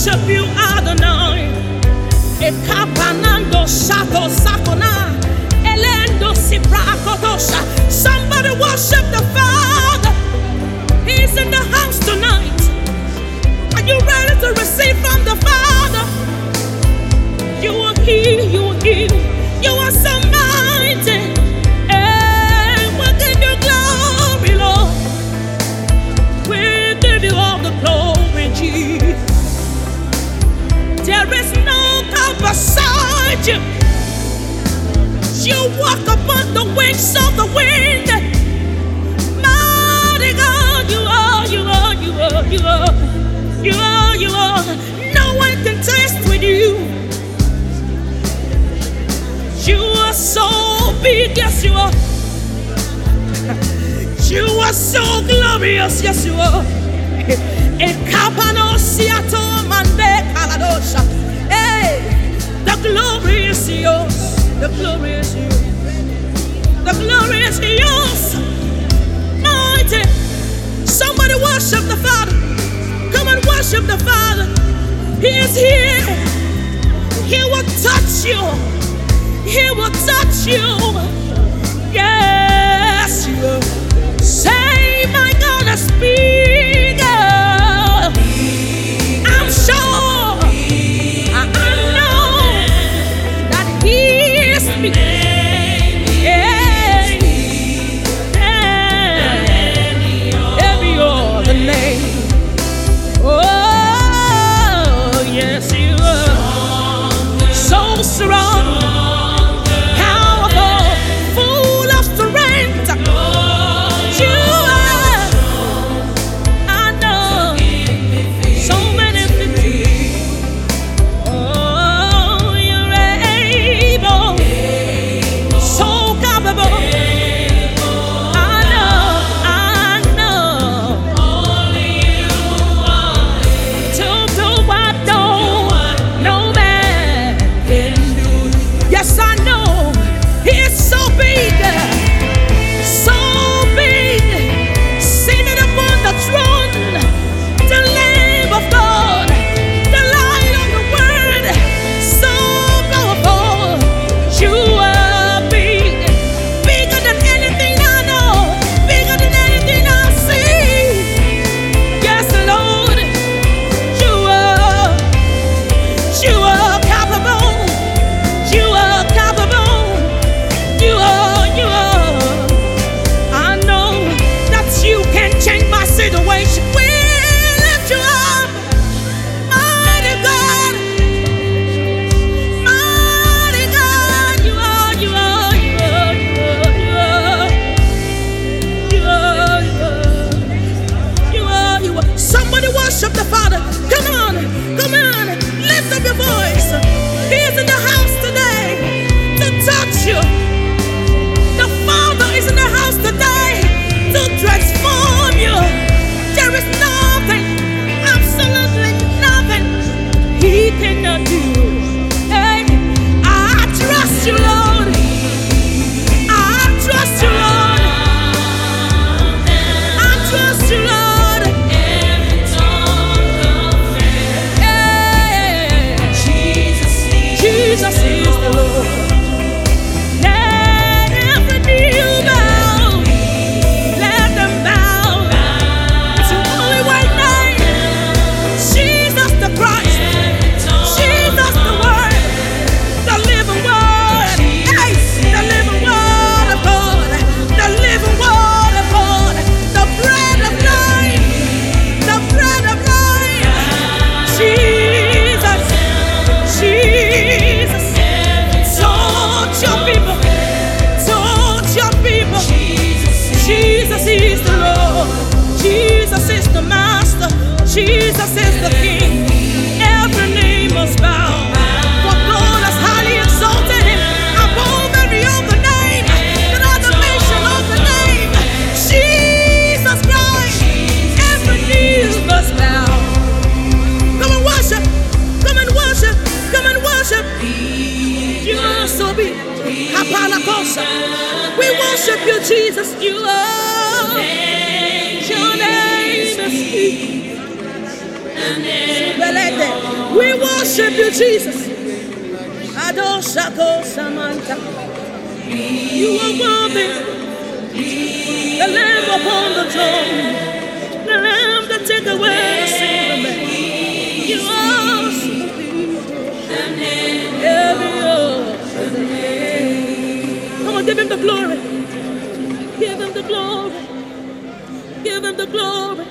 worship you, Adonai. Somebody worship the Father. Egypt. You walk upon the wings of the wind. Mighty God, you are, you are, you are, you are, you are, you are. No one can test with you. You are so big, yes, you are. You are so glorious, yes, you are. Ekapanos yato mande kaladosha glory is yours. The glory is yours. The glory is yours. Mighty. Somebody worship the Father. Come and worship the Father. He is here. He will touch you. He will touch you. Yes. Say, my God, I speak. the people. Worship you, Jesus. Adore Shako Samantha. You are worthy. The Lamb upon the throne. The Lamb that take away the sin of man. You are Come on, give him the glory. Give him the glory. Give him the glory.